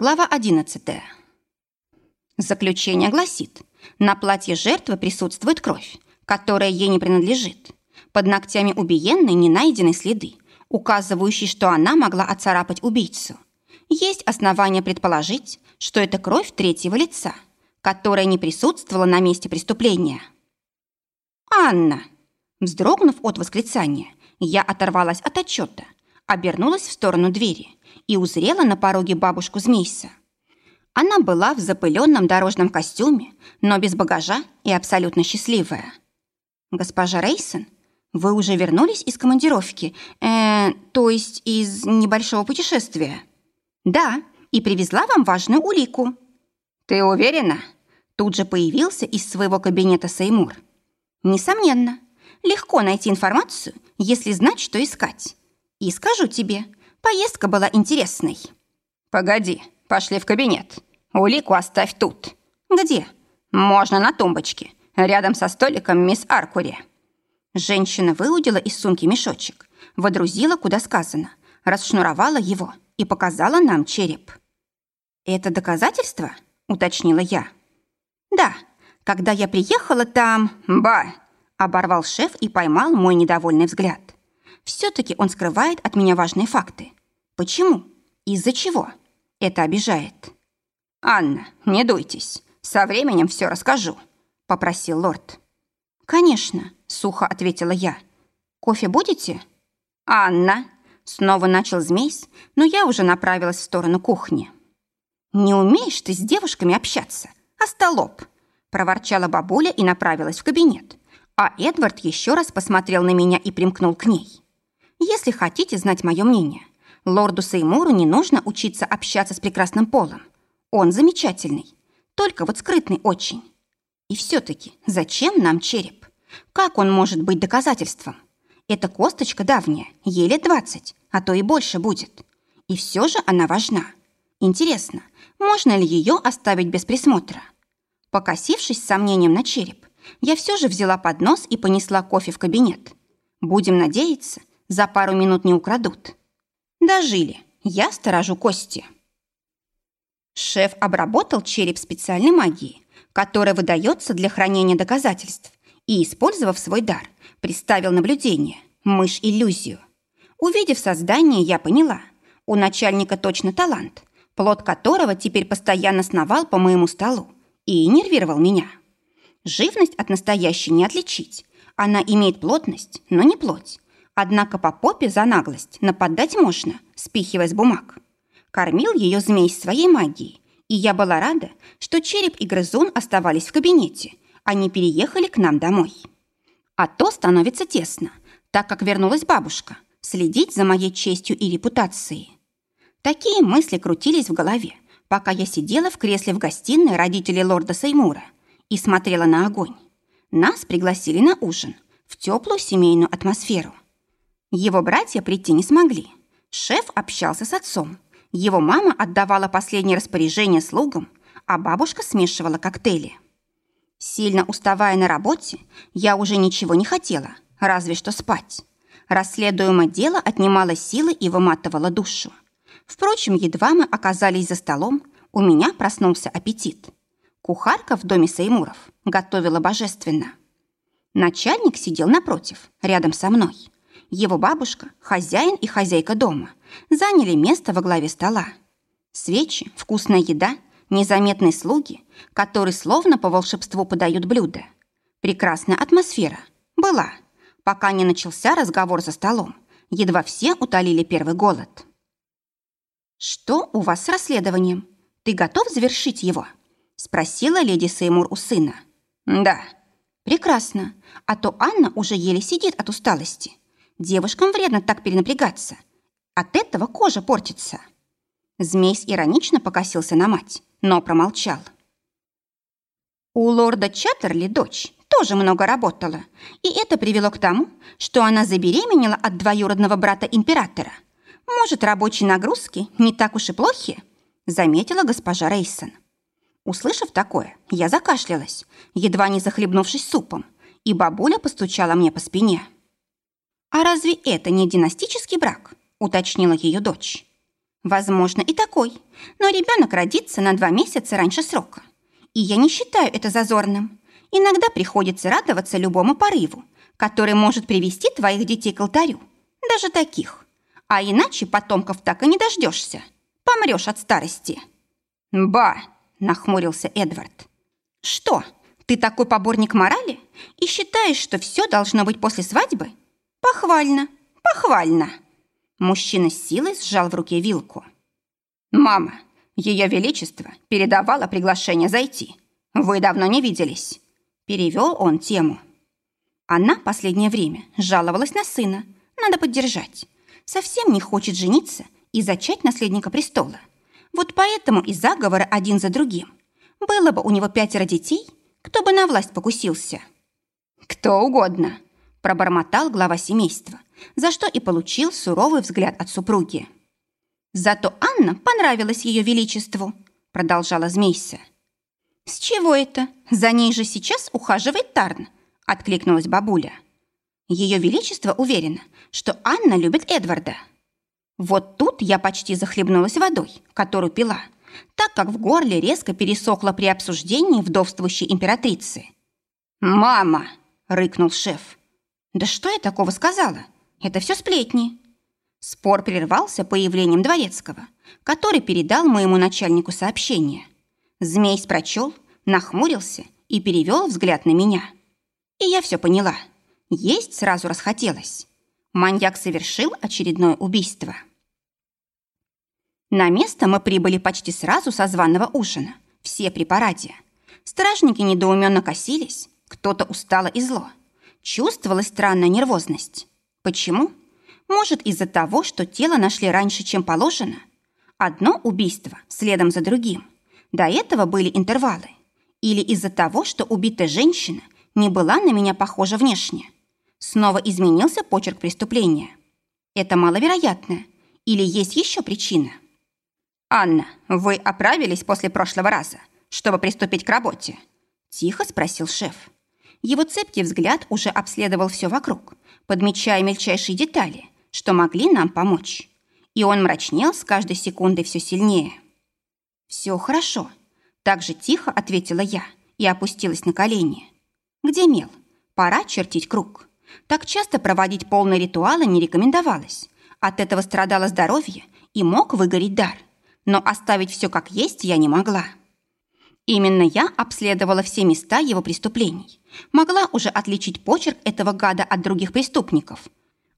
Глава 11. Заключение гласит, на платье жертвы присутствует кровь, которая ей не принадлежит. Под ногтями убиенной не найдены следы, указывающие, что она могла оцарапать убийцу. Есть основания предположить, что это кровь третьего лица, которая не присутствовала на месте преступления. «Анна!» Вздрогнув от восклицания, я оторвалась от отчета, обернулась в сторону двери – и узрела на пороге бабушку Змейса. Она была в запыленном дорожном костюме, но без багажа и абсолютно счастливая. «Госпожа Рейсон, вы уже вернулись из командировки, э, то есть из небольшого путешествия?» «Да, и привезла вам важную улику». «Ты уверена?» Тут же появился из своего кабинета Сеймур. «Несомненно. Легко найти информацию, если знать, что искать. И скажу тебе, Поездка была интересной. Погоди, пошли в кабинет. Улику оставь тут. Где? Можно на тумбочке, рядом со столиком мисс Аркури. Женщина выудила из сумки мешочек, водрузила, куда сказано, расшнуровала его и показала нам череп. «Это доказательство?» – уточнила я. «Да, когда я приехала там...» «Ба!» – оборвал шеф и поймал мой недовольный взгляд. Все-таки он скрывает от меня важные факты. Почему? Из-за чего? Это обижает. «Анна, не дуйтесь. Со временем все расскажу», — попросил лорд. «Конечно», — сухо ответила я. «Кофе будете?» «Анна!» — снова начал змейс, но я уже направилась в сторону кухни. «Не умеешь ты с девушками общаться, остолоп!» — проворчала бабуля и направилась в кабинет. А Эдвард еще раз посмотрел на меня и примкнул к ней. Если хотите знать мое мнение, лорду Сеймуру не нужно учиться общаться с прекрасным полом. Он замечательный, только вот скрытный очень. И все-таки зачем нам череп? Как он может быть доказательством? Эта косточка давняя, лет двадцать, а то и больше будет. И все же она важна. Интересно, можно ли ее оставить без присмотра? Покосившись с сомнением на череп, я все же взяла поднос и понесла кофе в кабинет. Будем надеяться, за пару минут не украдут. Дожили. Я сторожу кости. Шеф обработал череп специальной магией, которая выдается для хранения доказательств, и, использовав свой дар, приставил наблюдение, мышь-иллюзию. Увидев создание, я поняла, у начальника точно талант, плод которого теперь постоянно сновал по моему столу и нервировал меня. Живность от настоящей не отличить. Она имеет плотность, но не плоть, Однако по попе за наглость нападать можно, спихивая с бумаг. Кормил ее змей своей магией, и я была рада, что череп и грызун оставались в кабинете, а не переехали к нам домой. А то становится тесно, так как вернулась бабушка, следить за моей честью и репутацией. Такие мысли крутились в голове, пока я сидела в кресле в гостиной родителей лорда Сеймура и смотрела на огонь. Нас пригласили на ужин в теплую семейную атмосферу. Его братья прийти не смогли. Шеф общался с отцом. Его мама отдавала последние распоряжения слугам, а бабушка смешивала коктейли. Сильно уставая на работе, я уже ничего не хотела, разве что спать. Расследуемое дело отнимало силы и выматывало душу. Впрочем, едва мы оказались за столом, у меня проснулся аппетит. Кухарка в доме Сеймуров готовила божественно. Начальник сидел напротив, рядом со мной. Его бабушка, хозяин и хозяйка дома заняли место во главе стола. Свечи, вкусная еда, незаметные слуги, которые словно по волшебству подают блюда. Прекрасная атмосфера. Была. Пока не начался разговор за столом. Едва все утолили первый голод. «Что у вас с расследованием? Ты готов завершить его?» Спросила леди Сеймур у сына. «Да». «Прекрасно. А то Анна уже еле сидит от усталости. Девушкам вредно так перенапрягаться. От этого кожа портится. Змейс иронично покосился на мать, но промолчал. У лорда Чаттерли дочь тоже много работала, и это привело к тому, что она забеременела от двоюродного брата императора. Может, рабочие нагрузки не так уж и плохи, заметила госпожа Рейсон. Услышав такое, я закашлялась, едва не захлебнувшись супом, и бабуля постучала мне по спине. «А разве это не династический брак?» – уточнила ее дочь. Возможно, и такой. Но ребенок родится на два месяца раньше срока. И я не считаю это зазорным. Иногда приходится радоваться любому порыву, который может привести твоих детей к алтарю. Даже таких. А иначе потомков так и не дождешься. Помрешь от старости. «Ба!» – нахмурился Эдвард. «Что, ты такой поборник морали и считаешь, что все должно быть после свадьбы? Похвально, похвально!» Мужчина с силой сжал в руке вилку. «Мама, ее величество передавала приглашение зайти. Вы давно не виделись». Перевел он тему. Она последнее время жаловалась на сына. Надо поддержать. Совсем не хочет жениться и зачать наследника престола. Вот поэтому и заговоры один за другим. Было бы у него пятеро детей, кто бы на власть покусился. «Кто угодно», – пробормотал глава семейства, за что и получил суровый взгляд от супруги. «Зато Анна понравилась ее величеству», — продолжала Змейся. «С чего это? За ней же сейчас ухаживает Тарн», — откликнулась бабуля. Ее величество уверено, что Анна любит Эдварда. Вот тут я почти захлебнулась водой, которую пила, так как в горле резко пересохло при обсуждении вдовствующей императрицы. «Мама!» — рыкнул шеф. «Да что я такого сказала? Это все сплетни». Спор прервался появлением Дворецкого, который передал моему начальнику сообщение. Змей прочел, нахмурился и перевел взгляд на меня. И я все поняла. Есть сразу расхотелось. Маньяк совершил очередное убийство. На место мы прибыли почти сразу со званого ужина. Все при параде. Стражники недоуменно косились, кто-то устало и зло. Чувствовалась странная нервозность. Почему? Может, из-за того, что тело нашли раньше, чем положено? Одно убийство следом за другим. До этого были интервалы. Или из-за того, что убитая женщина не была на меня похожа внешне. Снова изменился почерк преступления. Это маловероятно. Или есть еще причина? «Анна, вы оправились после прошлого раза, чтобы приступить к работе?» Тихо спросил шеф. Его цепкий взгляд уже обследовал все вокруг, подмечая мельчайшие детали, что могли нам помочь. И он мрачнел с каждой секундой все сильнее. «Все хорошо», – так же тихо ответила я и опустилась на колени. «Где мел? Пора чертить круг. Так часто проводить полные ритуалы не рекомендовалось. От этого страдало здоровье и мог выгореть дар но оставить все как есть я не могла. Именно я обследовала все места его преступлений. Могла уже отличить почерк этого гада от других преступников.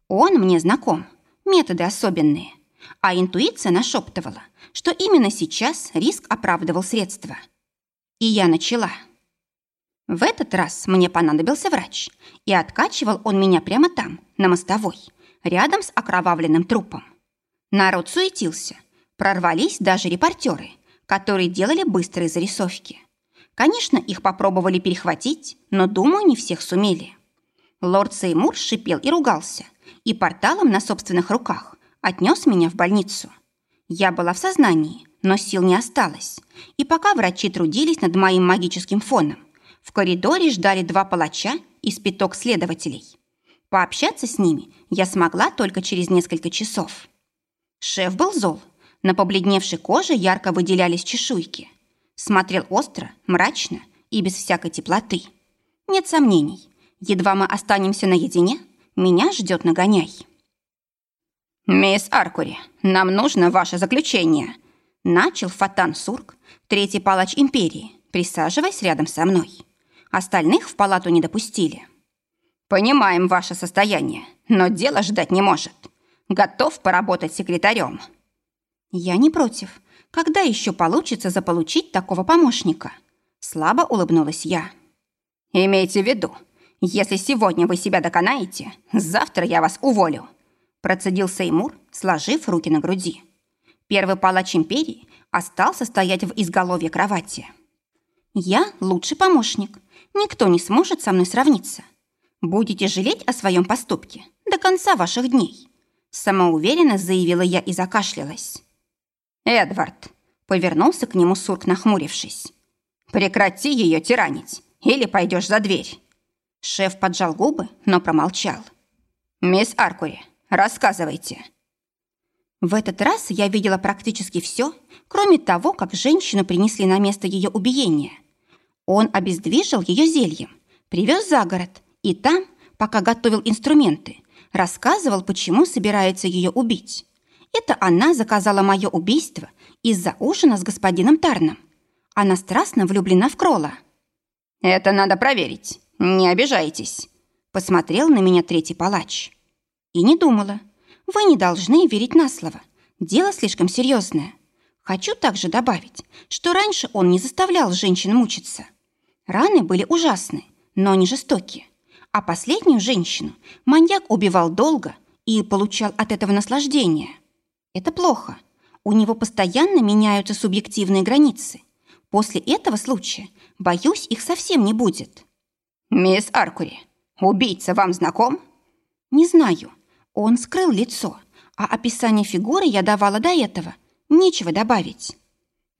Он мне знаком, методы особенные. А интуиция нашептывала, что именно сейчас риск оправдывал средства. И я начала. В этот раз мне понадобился врач, и откачивал он меня прямо там, на мостовой, рядом с окровавленным трупом. Народ суетился – Прорвались даже репортеры, которые делали быстрые зарисовки. Конечно, их попробовали перехватить, но, думаю, не всех сумели. Лорд Сеймур шипел и ругался, и порталом на собственных руках отнес меня в больницу. Я была в сознании, но сил не осталось. И пока врачи трудились над моим магическим фоном, в коридоре ждали два палача и спиток следователей. Пообщаться с ними я смогла только через несколько часов. Шеф был зол, на побледневшей коже ярко выделялись чешуйки. Смотрел остро, мрачно и без всякой теплоты. Нет сомнений, едва мы останемся наедине, меня ждет нагоняй. «Мисс Аркури, нам нужно ваше заключение», начал Фатан Сурк, третий палач империи, присаживаясь рядом со мной. Остальных в палату не допустили. «Понимаем ваше состояние, но дело ждать не может. Готов поработать секретарем». «Я не против. Когда еще получится заполучить такого помощника?» Слабо улыбнулась я. «Имейте в виду, если сегодня вы себя доконаете, завтра я вас уволю», процедил Сеймур, сложив руки на груди. Первый палач империи остался стоять в изголовье кровати. «Я лучший помощник. Никто не сможет со мной сравниться. Будете жалеть о своем поступке до конца ваших дней», самоуверенно заявила я и закашлялась. «Эдвард!» — повернулся к нему Сурк, нахмурившись. «Прекрати ее тиранить, или пойдешь за дверь!» Шеф поджал губы, но промолчал. «Мисс Аркури, рассказывайте!» В этот раз я видела практически все, кроме того, как женщину принесли на место ее убиения. Он обездвижил ее зельем, привез за город, и там, пока готовил инструменты, рассказывал, почему собирается ее убить. Это она заказала мое убийство из-за ужина с господином Тарном. Она страстно влюблена в Крола. «Это надо проверить. Не обижайтесь», — посмотрел на меня третий палач. И не думала. Вы не должны верить на слово. Дело слишком серьезное. Хочу также добавить, что раньше он не заставлял женщин мучиться. Раны были ужасны, но не жестокие. А последнюю женщину маньяк убивал долго и получал от этого наслаждение. Это плохо. У него постоянно меняются субъективные границы. После этого случая, боюсь, их совсем не будет. «Мисс Аркури, убийца вам знаком?» «Не знаю. Он скрыл лицо, а описание фигуры я давала до этого. Нечего добавить».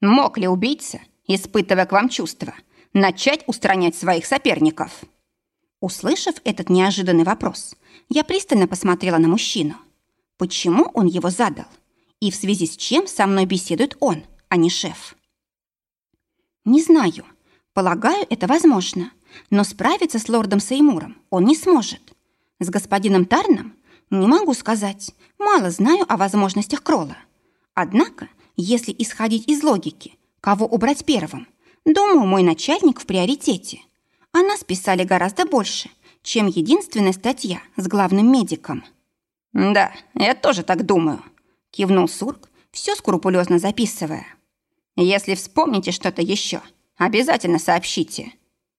«Мог ли убийца, испытывая к вам чувства, начать устранять своих соперников?» Услышав этот неожиданный вопрос, я пристально посмотрела на мужчину. Почему он его задал? И в связи с чем со мной беседует он, а не шеф? Не знаю. Полагаю, это возможно. Но справиться с лордом Сеймуром он не сможет. С господином Тарном не могу сказать. Мало знаю о возможностях Кролла. Однако, если исходить из логики, кого убрать первым, думаю, мой начальник в приоритете. О нас писали гораздо больше, чем единственная статья с главным медиком. «Да, я тоже так думаю», — кивнул Сурк, все скрупулезно записывая. «Если вспомните что-то еще, обязательно сообщите».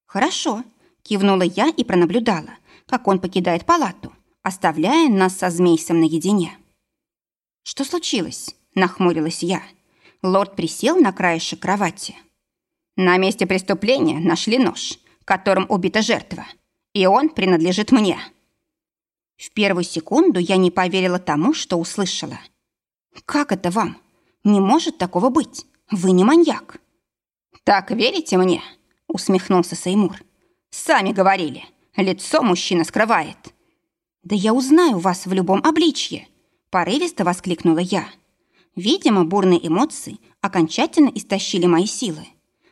«Хорошо», — кивнула я и пронаблюдала, как он покидает палату, оставляя нас со Змейсом наедине. «Что случилось?» – нахмурилась я. Лорд присел на краешек кровати. «На месте преступления нашли нож, которым убита жертва, и он принадлежит мне». В первую секунду я не поверила тому, что услышала. «Как это вам? Не может такого быть. Вы не маньяк». «Так верите мне?» – усмехнулся Сеймур. «Сами говорили, лицо мужчина скрывает». «Да я узнаю вас в любом обличье!» Порывисто воскликнула я. Видимо, бурные эмоции окончательно истощили мои силы.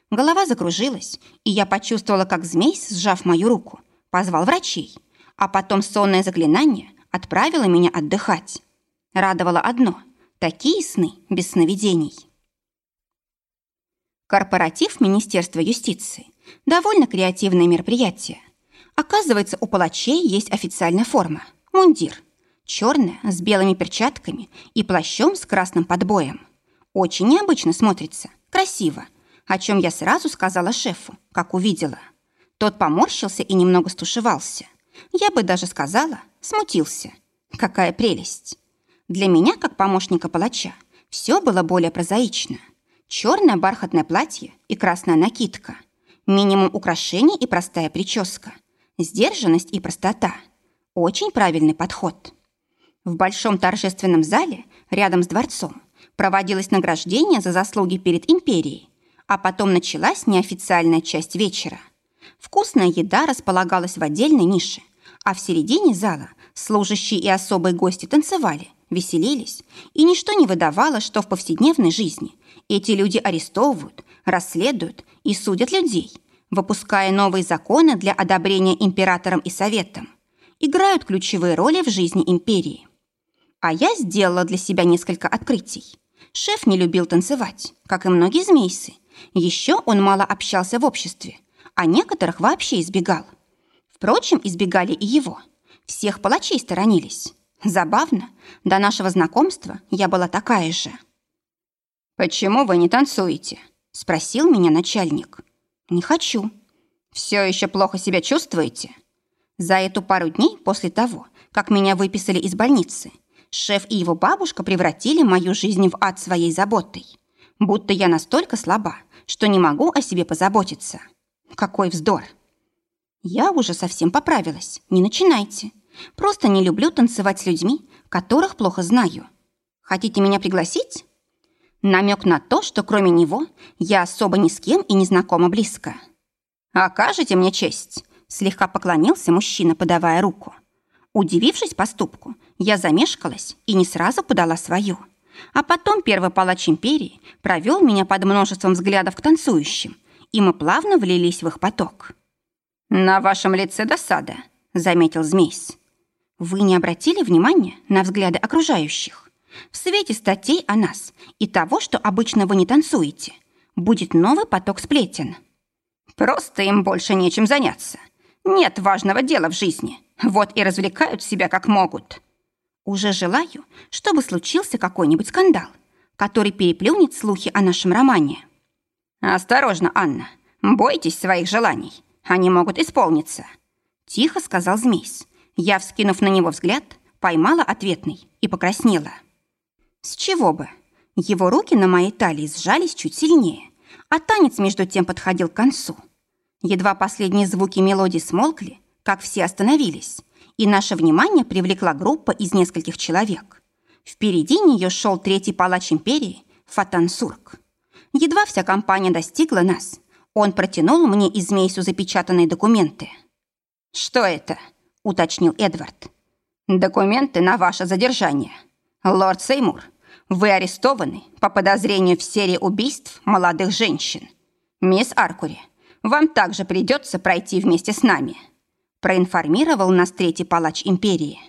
Голова закружилась, и я почувствовала, как змей, сжав мою руку, позвал врачей, а потом сонное заклинание отправило меня отдыхать. Радовало одно – такие сны без сновидений. Корпоратив Министерства юстиции – довольно креативное мероприятие – Оказывается, у палачей есть официальная форма – мундир. Черная, с белыми перчатками и плащом с красным подбоем. Очень необычно смотрится, красиво, о чем я сразу сказала шефу, как увидела. Тот поморщился и немного стушевался. Я бы даже сказала, смутился. Какая прелесть! Для меня, как помощника палача, все было более прозаично. Черное бархатное платье и красная накидка. Минимум украшений и простая прическа. Сдержанность и простота – очень правильный подход. В большом торжественном зале рядом с дворцом проводилось награждение за заслуги перед империей, а потом началась неофициальная часть вечера. Вкусная еда располагалась в отдельной нише, а в середине зала служащие и особые гости танцевали, веселились, и ничто не выдавало, что в повседневной жизни эти люди арестовывают, расследуют и судят людей – выпуская новые законы для одобрения императором и советом, играют ключевые роли в жизни империи. А я сделала для себя несколько открытий. Шеф не любил танцевать, как и многие змейсы. Еще он мало общался в обществе, а некоторых вообще избегал. Впрочем, избегали и его. Всех палачей сторонились. Забавно, до нашего знакомства я была такая же. «Почему вы не танцуете?» – спросил меня начальник. «Не хочу». «Все еще плохо себя чувствуете?» За эту пару дней после того, как меня выписали из больницы, шеф и его бабушка превратили мою жизнь в ад своей заботой. Будто я настолько слаба, что не могу о себе позаботиться. Какой вздор! Я уже совсем поправилась, не начинайте. Просто не люблю танцевать с людьми, которых плохо знаю. Хотите меня пригласить? Намек на то, что кроме него я особо ни с кем и не знакома близко. «Окажете мне честь?» Слегка поклонился мужчина, подавая руку. Удивившись поступку, я замешкалась и не сразу подала свою. А потом первый палач империи провел меня под множеством взглядов к танцующим, и мы плавно влились в их поток. «На вашем лице досада», — заметил Змейс. «Вы не обратили внимания на взгляды окружающих? В свете статей о нас и того, что обычно вы не танцуете, будет новый поток сплетен». «Просто им больше нечем заняться. Нет важного дела в жизни. Вот и развлекают себя как могут». Уже желаю, чтобы случился какой-нибудь скандал, который переплюнет слухи о нашем романе. «Осторожно, Анна. Бойтесь своих желаний. Они могут исполниться», — тихо сказал Змейс. Я, вскинув на него взгляд, поймала ответный и покраснела. С чего бы? Его руки на моей талии сжались чуть сильнее, а танец между тем подходил к концу. Едва последние звуки мелодии смолкли, как все остановились, и наше внимание привлекла группа из нескольких человек. Впереди нее шел третий палач империи Фатан. Едва вся компания достигла нас, он протянул мне из Мейсу запечатанные документы. «Что это?» – уточнил Эдвард. «Документы на ваше задержание. Лорд Сеймур, вы арестованы по подозрению в серии убийств молодых женщин. Мисс Аркури, вам также придется пройти вместе с нами», проинформировал нас третий палач империи.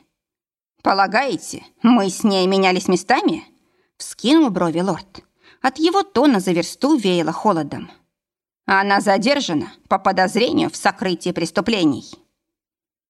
«Полагаете, мы с ней менялись местами?» вскинул брови лорд. От его тона за версту веяло холодом. Она задержана по подозрению в сокрытии преступлений.